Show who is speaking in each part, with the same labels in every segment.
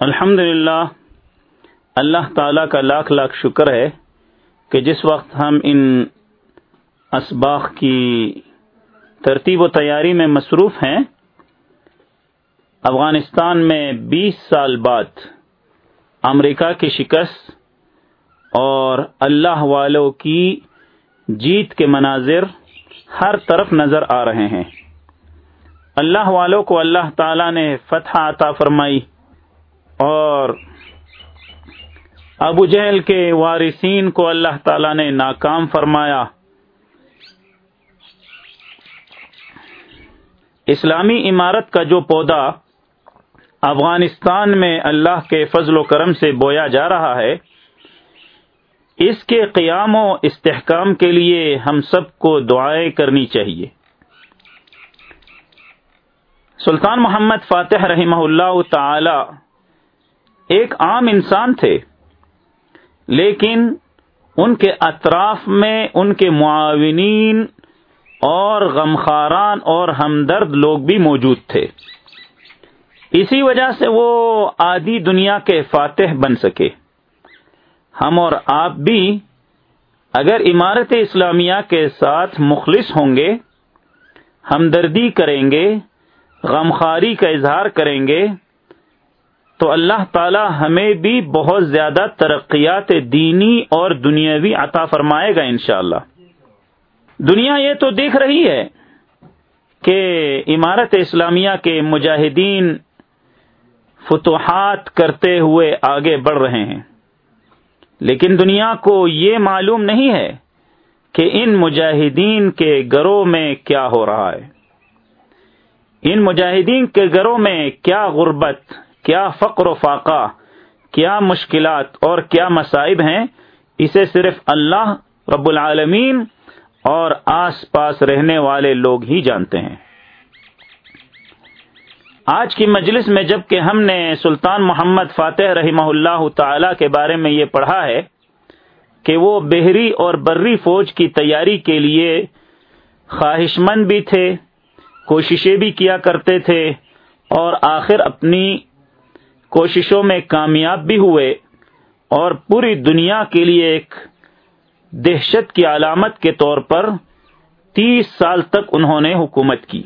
Speaker 1: الحمد للہ اللہ تعالی کا لاکھ لاکھ شکر ہے کہ جس وقت ہم ان اسباق کی ترتیب و تیاری میں مصروف ہیں، افغانستان میں بیس سال بعد امریکہ کی شکست اور اللہ والوں کی جیت کے مناظر ہر طرف نظر آ رہے ہیں۔ اللہ والوں کو اللہ تعالی نے فتح عطا فرمائی۔ اور ابو جہل کے وارثین کو اللہ تعالی نے ناکام فرمایا۔ اسلامی عمارت کا جو پودا افغانستان میں اللہ کے فضل و کرم سے بویا جا رہا ہے، اس کے قیام و استحکام کے لیے ہم سب کو دعائیں کرنی چاہیے۔ سلطان محمد فاتح رحمہ اللہ تعالی ایک عام انسان تھے، لیکن ان کے اطراف میں ان کے معاونین اور غمخاران اور ہمدرد لوگ بھی موجود تھے۔ اسی وجہ سے وہ آدھی دنیا کے فاتح بن سکے۔ ہم اور آپ بھی اگر عمارت اسلامیہ کے ساتھ مخلص ہوں گے، ہمدردی کریں گے غمخاری کا اظہار کریں گے تو اللہ تعالی ہمیں بھی بہت زیادہ ترقیات دینی اور دنیاوی عطا فرمائے گا انشاءاللہ۔ دنیا یہ تو دیکھ رہی ہے کہ عمارت اسلامیہ کے مجاہدین فتوحات کرتے ہوئے آگے بڑھ رہے ہیں۔ لیکن دنیا کو یہ معلوم نہیں ہے کہ ان مجاہدین کے گھروں میں کیا ہو رہا ہے۔ ان مجاہدین کے گھروں میں کیا غربت کیا فقر و فاقہ، کیا مشکلات اور کیا مصائب ہیں، اسے صرف اللہ رب العالمین اور آس پاس رہنے والے لوگ ہی جانتے ہیں۔ آج کی مجلس میں جبکہ ہم نے سلطان محمد فاتح رحمہ اللہ تعالی کے بارے میں یہ پڑھا ہے کہ وہ بحری اور بری فوج کی تیاری کے لیے خواہش مند بھی تھے، کوششیں بھی کیا کرتے تھے اور آخر اپنی کوششوں میں کامیاب بھی ہوئے اور پوری دنیا کے لیے ایک دہشت کی علامت کے طور پر تیس سال تک انہوں نے حکومت کی۔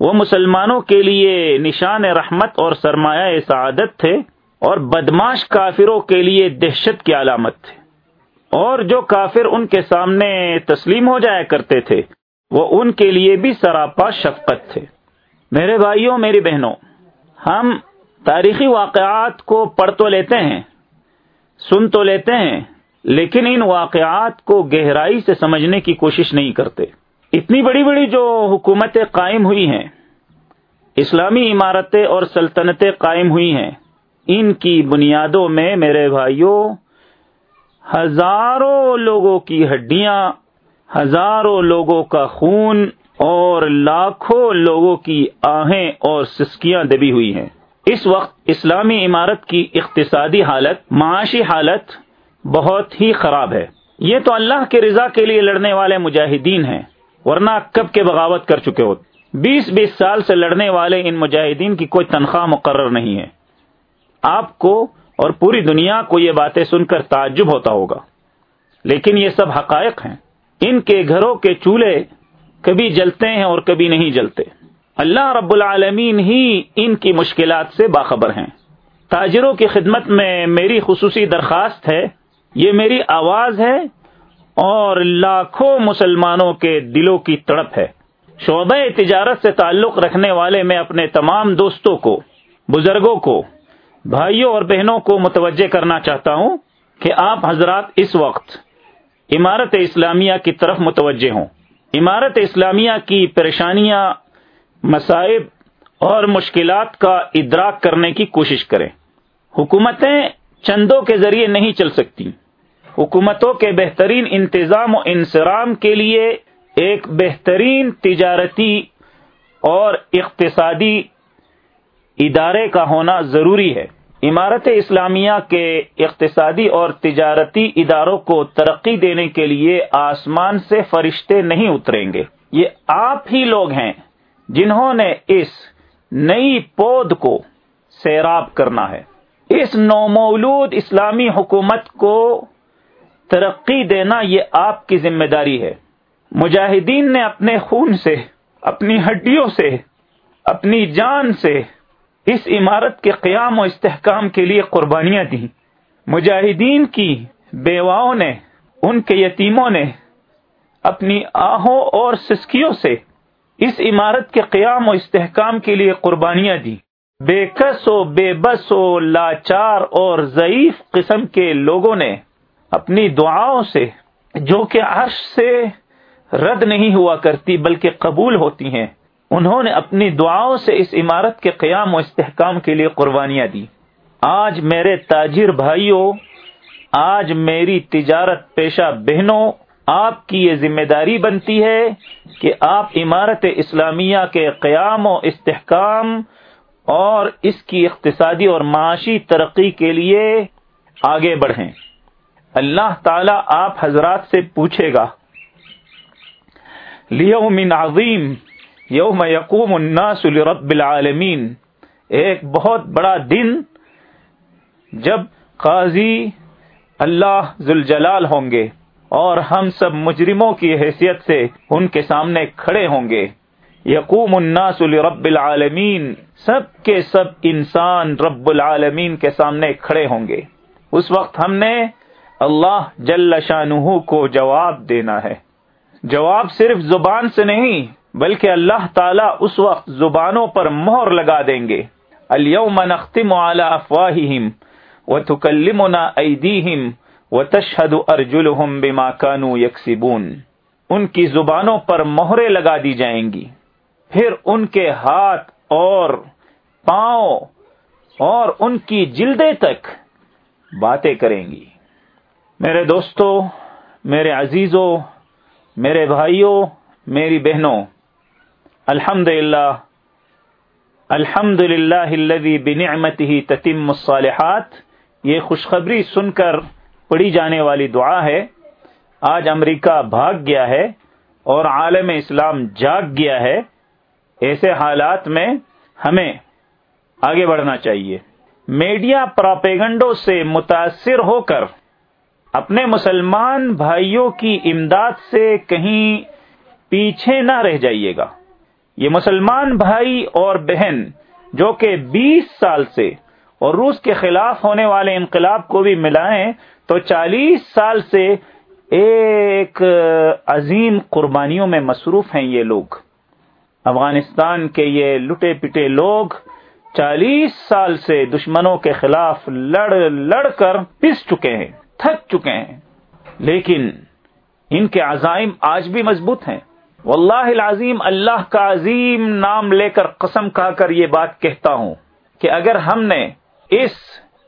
Speaker 1: وہ مسلمانوں کے لیے نشان رحمت اور سرمایہ سعادت تھے اور بدماش کافروں کے لیے دہشت کی علامت تھے۔ اور جو کافر ان کے سامنے تسلیم ہو جایا کرتے تھے، وہ ان کے لیے بھی سراپا شفقت تھے۔ میرے بھائیوں، میری بہنوں، ہم تاریخی واقعات کو پڑھ تو لیتے ہیں، سن تو لیتے ہیں، لیکن ان واقعات کو گہرائی سے سمجھنے کی کوشش نہیں کرتے۔ اتنی بڑی بڑی جو حکومتیں قائم ہوئی ہیں، اسلامی عمارتیں اور سلطنتیں قائم ہوئی ہیں، ان کی بنیادوں میں میرے بھائیوں، ہزاروں لوگوں کی ہڈیاں، ہزاروں لوگوں کا خون اور لاکھوں لوگوں کی آہیں اور سسکیاں دبی ہوئی ہیں۔ اس وقت اسلامی عمارت کی اقتصادی حالت، معاشی حالت بہت ہی خراب ہے۔ یہ تو اللہ کے رضا کے لیے لڑنے والے مجاہدین ہیں، ورنہ کب کے بغاوت کر چکے ہو؟ بیس بیس سال سے لڑنے والے ان مجاہدین کی کوئی تنخواہ مقرر نہیں ہے۔ آپ کو اور پوری دنیا کو یہ باتیں سن کر تعجب ہوتا ہوگا۔ لیکن یہ سب حقائق ہیں۔ ان کے گھروں کے چولہے کبھی جلتے ہیں اور کبھی نہیں جلتے۔ اللہ رب العالمین ہی ان کی مشکلات سے باخبر ہیں۔ تاجروں کی خدمت میں میری خصوصی درخواست ہے، یہ میری آواز ہے اور لاکھوں مسلمانوں کے دلوں کی تڑپ ہے۔ شعبہ تجارت سے تعلق رکھنے والے میں اپنے تمام دوستوں کو، بزرگوں کو، بھائیوں اور بہنوں کو متوجہ کرنا چاہتا ہوں کہ آپ حضرات اس وقت عمارت اسلامیہ کی طرف متوجہ ہوں۔ عمارت اسلامیہ کی پریشانیاں مسائب اور مشکلات کا ادراک کرنے کی کوشش کریں۔ حکومتیں چندوں کے ذریعے نہیں چل سکتی۔ حکومتوں کے بہترین انتظام و انسرام کے لیے ایک بہترین تجارتی اور اقتصادی ادارے کا ہونا ضروری ہے۔ عمارت اسلامیہ کے اقتصادی اور تجارتی اداروں کو ترقی دینے کے لیے آسمان سے فرشتے نہیں اتریں گے۔ یہ آپ ہی لوگ ہیں۔ جنہوں نے اس نئی پود کو سیراب کرنا ہے۔ اس نومولود اسلامی حکومت کو ترقی دینا یہ آپ کی ذمہ داری ہے۔ مجاہدین نے اپنے خون سے، اپنی ہڈیوں سے، اپنی جان سے اس عمارت کے قیام و استحکام کے لیے قربانیاں دیں۔ مجاہدین کی بیواؤں نے، ان کے یتیموں نے اپنی آہوں اور سسکیوں سے اس عمارت کے قیام و استحکام کے لیے قربانیاں دی بے کس و بے بس و لاچار اور ضعیف قسم کے لوگوں نے اپنی دعاؤں سے، جو کہ عرش سے رد نہیں ہوا کرتی بلکہ قبول ہوتی ہیں، انہوں نے اپنی دعاؤں سے اس عمارت کے قیام و استحکام کے لیے قربانیاں دی آج میرے تاجر بھائیوں، آج میری تجارت پیشہ بہنوں آپ کی یہ ذمہ داری بنتی ہے کہ آپ عمارت اسلامیہ کے قیام و استحکام اور اس کی اقتصادی اور معاشی ترقی کے لیے آگے بڑھیں۔ اللہ تعالی آپ حضرات سے پوچھے گا، لیوم عظیم یوم یقوم الناس لرب العالمین ایک بہت بڑا دن جب قاضی اللہ ذوالجلال ہوں گے۔ اور ہم سب مجرموں کی حیثیت سے ان کے سامنے کھڑے ہوں گے۔ یقوم الناس لرب العالمین، سب کے سب انسان رب العالمین کے سامنے کھڑے ہوں گے۔ اس وقت ہم نے اللہ جل شاہ کو جواب دینا ہے۔ جواب صرف زبان سے نہیں، بلکہ اللہ تعالیٰ اس وقت زبانوں پر مہر لگا دیں گے۔ اليوم نختم على افواههم وتكلمنا ايديهم وتشهد ارجلهم بما كانوا يكسبون۔ ان کی زبانوں پر مہرے لگا دی جائیں گی۔ پھر ان کے ہاتھ اور پاؤں اور ان کی جلدیں تک باتیں کریں گی۔ میرے دوستو، میرے عزیزوں میرے بھائیوں میری بہنوں الحمد للہ الحمد للہ بنعمت ہی تتیم الصالحات۔ یہ خوشخبری سن کر پڑھی جانے والی دعا ہے۔ آج امریکہ بھاگ گیا ہے اور عالم اسلام جاگ گیا ہے۔ ایسے حالات میں ہمیں آگے بڑھنا چاہیے۔ میڈیا پراپیگنڈوں سے متاثر ہو کر اپنے مسلمان بھائیوں کی امداد سے کہیں پیچھے نہ رہ جائیے گا۔ یہ مسلمان بھائی اور بہن جو کہ بیس سال سے اور روس کے خلاف ہونے والے انقلاب کو بھی ملائیں تو چالیس سال سے ایک عظیم قربانیوں میں مصروف ہیں یہ لوگ۔ افغانستان کے یہ لٹے پٹے لوگ چالیس سال سے دشمنوں کے خلاف لڑ لڑ کر پس چکے ہیں، تھک چکے ہیں۔ لیکن ان کے عزائم آج بھی مضبوط ہیں۔ واللہ العظیم، اللہ کا عظیم نام لے کر قسم کھا کر یہ بات کہتا ہوں کہ اگر ہم نے اس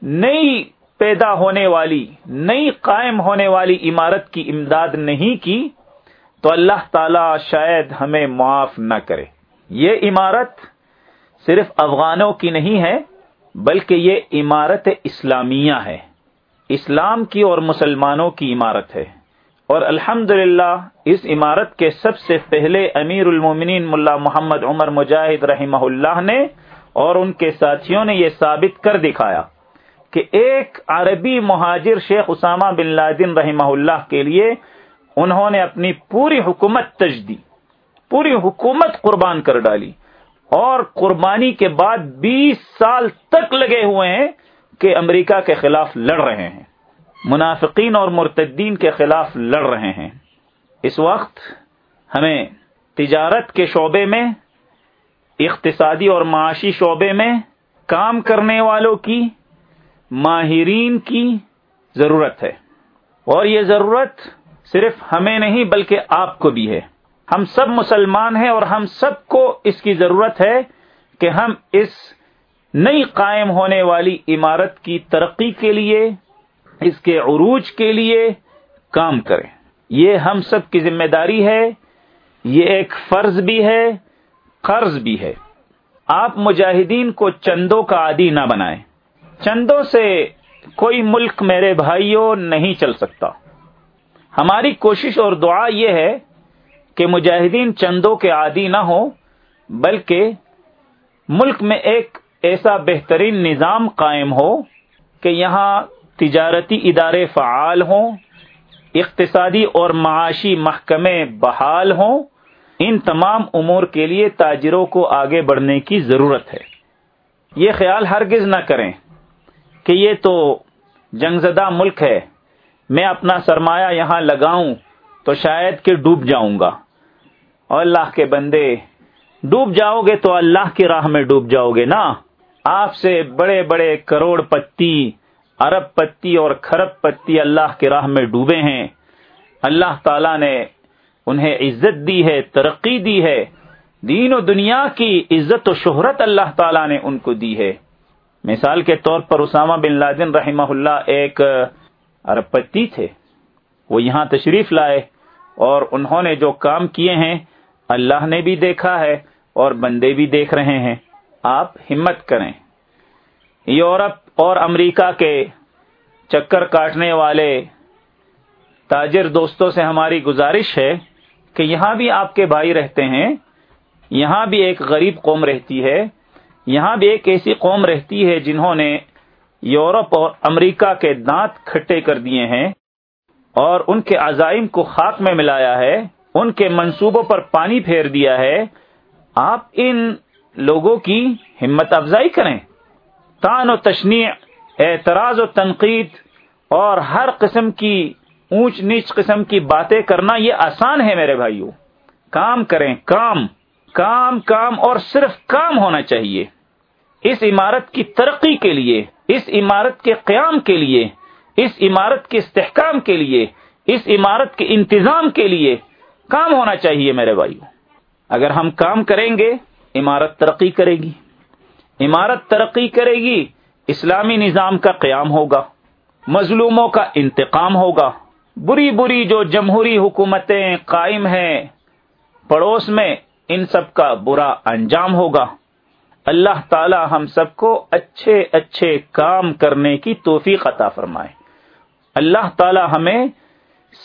Speaker 1: نئی پیدا ہونے والی، نئی قائم ہونے والی عمارت کی امداد نہیں کی، تو اللہ تعالی شاید ہمیں معاف نہ کرے۔ یہ عمارت صرف افغانوں کی نہیں ہے، بلکہ یہ عمارت اسلامیہ ہے۔ اسلام کی اور مسلمانوں کی عمارت ہے۔ اور الحمد اس عمارت کے سب سے پہلے امیر المومنین ملا محمد عمر مجاہد رحمہ اللہ نے اور ان کے ساتھیوں نے یہ ثابت کر دکھایا۔ کہ ایک عربی مہاجر شیخ اسامہ بن لادن رحمہ اللہ کے لیے انہوں نے اپنی پوری حکومت تجدی پوری حکومت قربان کر ڈالی۔ اور قربانی کے بعد بیس سال تک لگے ہوئے ہیں کہ امریکہ کے خلاف لڑ رہے ہیں۔ منافقین اور مرتدین کے خلاف لڑ رہے ہیں۔ اس وقت ہمیں تجارت کے شعبے میں، اقتصادی اور معاشی شعبے میں کام کرنے والوں کی ماہرین کی ضرورت ہے۔ اور یہ ضرورت صرف ہمیں نہیں بلکہ آپ کو بھی ہے۔ ہم سب مسلمان ہیں اور ہم سب کو اس کی ضرورت ہے کہ ہم اس نئی قائم ہونے والی عمارت کی ترقی کے لیے، اس کے عروج کے لیے کام کریں۔ یہ ہم سب کی ذمہ داری ہے، یہ ایک فرض بھی ہے، قرض بھی ہے۔ آپ مجاہدین کو چندوں کا عادی نہ بنائیں۔ چندوں سے کوئی ملک میرے بھائیوں نہیں چل سکتا۔ ہماری کوشش اور دعا یہ ہے کہ مجاہدین چندوں کے عادی نہ ہوں، بلکہ ملک میں ایک ایسا بہترین نظام قائم ہو کہ یہاں تجارتی ادارے فعال ہوں، اقتصادی اور معاشی محکمے بحال ہوں۔ ان تمام امور کے لیے تاجروں کو آگے بڑھنے کی ضرورت ہے۔ یہ خیال ہرگز نہ کریں۔ کہ یہ تو جنگ زدہ ملک ہے، میں اپنا سرمایہ یہاں لگاؤں تو شاید کہ ڈوب جاؤں گا۔ اور اللہ کے بندے، ڈوب جاؤ گے تو اللہ کی راہ میں ڈوب جاؤ گے نا۔ آپ سے بڑے بڑے کروڑ پتی، ارب پتی اور کھرب پتی اللہ کی راہ میں ڈوبے ہیں۔ اللہ تعالی نے انہیں عزت دی ہے، ترقی دی ہے۔ دین و دنیا کی عزت و شہرت اللہ تعالیٰ نے ان کو دی ہے۔ مثال کے طور پر اسامہ بن لادن رحمہ اللہ ایک ارب پتی تھے۔ وہ یہاں تشریف لائے اور انہوں نے جو کام کیے ہیں، اللہ نے بھی دیکھا ہے اور بندے بھی دیکھ رہے ہیں۔ آپ ہمت کریں۔ یورپ اور امریکہ کے چکر کاٹنے والے تاجر دوستوں سے ہماری گزارش ہے کہ یہاں بھی آپ کے بھائی رہتے ہیں۔ یہاں بھی ایک غریب قوم رہتی ہے۔ یہاں بھی ایک ایسی قوم رہتی ہے جنہوں نے یورپ اور امریکہ کے دانت کھٹے کر دیے ہیں اور ان کے عزائم کو خاک میں ملایا ہے، ان کے منصوبوں پر پانی پھیر دیا ہے۔ آپ ان لوگوں کی ہمت افزائی کریں۔ تان و تشنیع، اعتراض و تنقید اور ہر قسم کی اونچ نیچ قسم کی باتیں کرنا یہ آسان ہے میرے بھائیوں کام کریں، کام۔ کام کام اور صرف کام ہونا چاہیے۔ اس عمارت کی ترقی کے لیے، اس عمارت کے قیام کے لیے، اس عمارت کے استحکام کے لیے، اس عمارت کے انتظام کے لیے کام ہونا چاہیے میرے بھائیوں اگر ہم کام کریں گے، عمارت ترقی کرے گی۔ عمارت ترقی کرے گی، اسلامی نظام کا قیام ہوگا، مظلوموں کا انتقام ہوگا۔ بری بری جو جمہوری حکومتیں قائم ہیں، پڑوس میں ان سب کا برا انجام ہوگا۔ اللہ تعالی ہم سب کو اچھے اچھے کام کرنے کی توفیق عطا فرمائے۔ اللہ تعالی ہمیں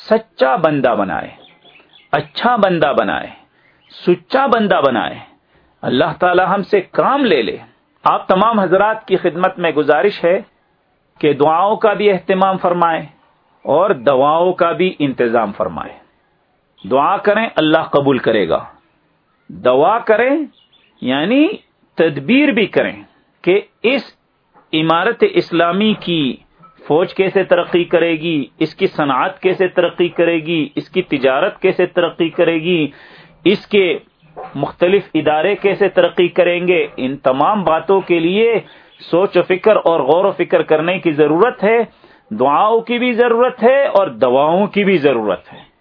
Speaker 1: سچا بندہ بنائے اچھا بندہ بنائے، سچا بندہ بنائے۔ اللہ تعالی ہم سے کام لے لے۔ آپ تمام حضرات کی خدمت میں گزارش ہے کہ دعاؤں کا بھی اہتمام فرمائیں اور دواؤں کا بھی انتظام فرمائے۔ دعا کریں، اللہ قبول کرے گا۔ دعا کریں یعنی تدبیر بھی کریں کہ اس عمارت اسلامی کی فوج کیسے ترقی کرے گی، اس کی صنعت کیسے ترقی کرے گی، اس کی تجارت کیسے ترقی کرے گی، اس کے مختلف ادارے کیسے ترقی کریں گے، ان تمام باتوں کے لیے سوچ و فکر اور غور و فکر کرنے کی ضرورت ہے، دعاؤں کی بھی ضرورت ہے اور دواؤں کی بھی ضرورت ہے۔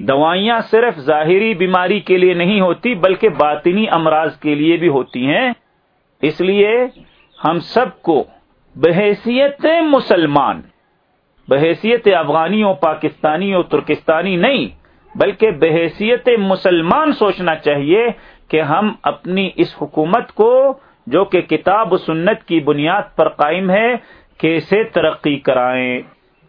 Speaker 1: دوائیاں صرف ظاہری بیماری کے لیے نہیں ہوتی، بلکہ باطنی امراض کے لیے بھی ہوتی ہیں۔ اس لیے ہم سب کو بحیثیت مسلمان، بحیثیت افغانی و پاکستانی و ترکستانی نہیں، بلکہ بحیثیت مسلمان سوچنا چاہیے کہ ہم اپنی اس حکومت کو، جو کہ کتاب و سنت کی بنیاد پر قائم ہے، کیسے ترقی کرائیں۔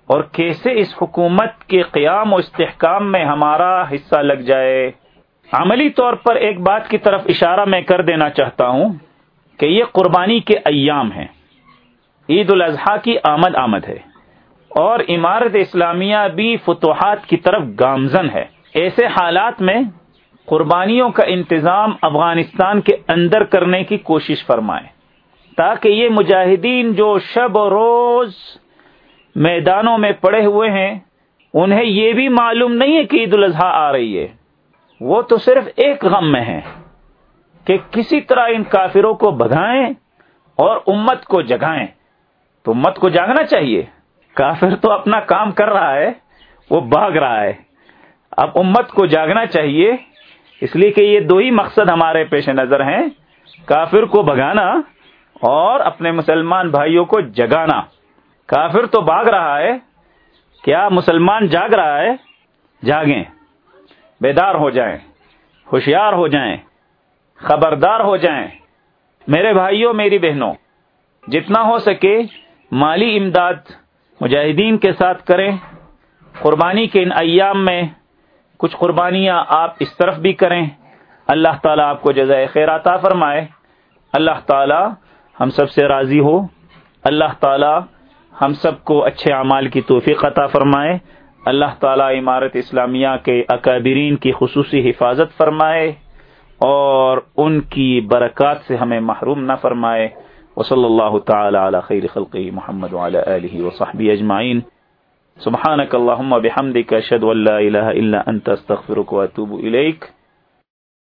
Speaker 1: اور کیسے اس حکومت کے قیام و استحکام میں ہمارا حصہ لگ جائے؟ عملی طور پر ایک بات کی طرف اشارہ میں کر دینا چاہتا ہوں کہ یہ قربانی کے ایام ہیں۔ عید الاضحیٰ کی آمد آمد ہے اور عمارت اسلامیہ بھی فتوحات کی طرف گامزن ہے۔ ایسے حالات میں قربانیوں کا انتظام افغانستان کے اندر کرنے کی کوشش فرمائیں تاکہ یہ مجاہدین جو شب و روز میدانوں میں پڑے ہوئے ہیں، انہیں یہ بھی معلوم نہیں ہے کہ عید الاضحیٰ آ رہی ہے۔ وہ تو صرف ایک غم میں ہے کہ کسی طرح ان کافروں کو بگائیں اور امت کو جگائیں۔ تو امت کو جاگنا چاہیے۔ کافر تو اپنا کام کر رہا ہے، وہ بھاگ رہا ہے۔ اب امت کو جاگنا چاہیے، اس لیے کہ یہ دو ہی مقصد ہمارے پیش نظر ہیں۔ کافر کو بگانا اور اپنے مسلمان بھائیوں کو جگانا۔ کافر تو بھاگ رہا ہے، کیا مسلمان جاگ رہا ہے؟ جاگیں، بیدار ہو جائیں، ہوشیار ہو جائیں، خبردار ہو جائیں۔ میرے بھائیوں، میری بہنوں، جتنا ہو سکے مالی امداد مجاہدین کے ساتھ کریں۔ قربانی کے ان ایام میں کچھ قربانیاں آپ اس طرف بھی کریں۔ اللہ تعالیٰ آپ کو جزائے خیر عطا فرمائے۔ اللہ تعالیٰ ہم سب سے راضی ہو۔ اللہ تعالی ہم سب کو اچھے اعمال کی توفیق عطا فرمائے۔ اللہ تعالی عمارت اسلامیہ کے اکابرین کی خصوصی حفاظت فرمائے اور ان کی برکات سے ہمیں محروم نہ فرمائے۔ وصلی اللہ تعالی علی خیر خلقی محمد وعلی آلہ وصحبہ اجمعین۔ سبحانك اللهم بحمدك اشهد ان لا اله الا انت استغفرك واتوب اليك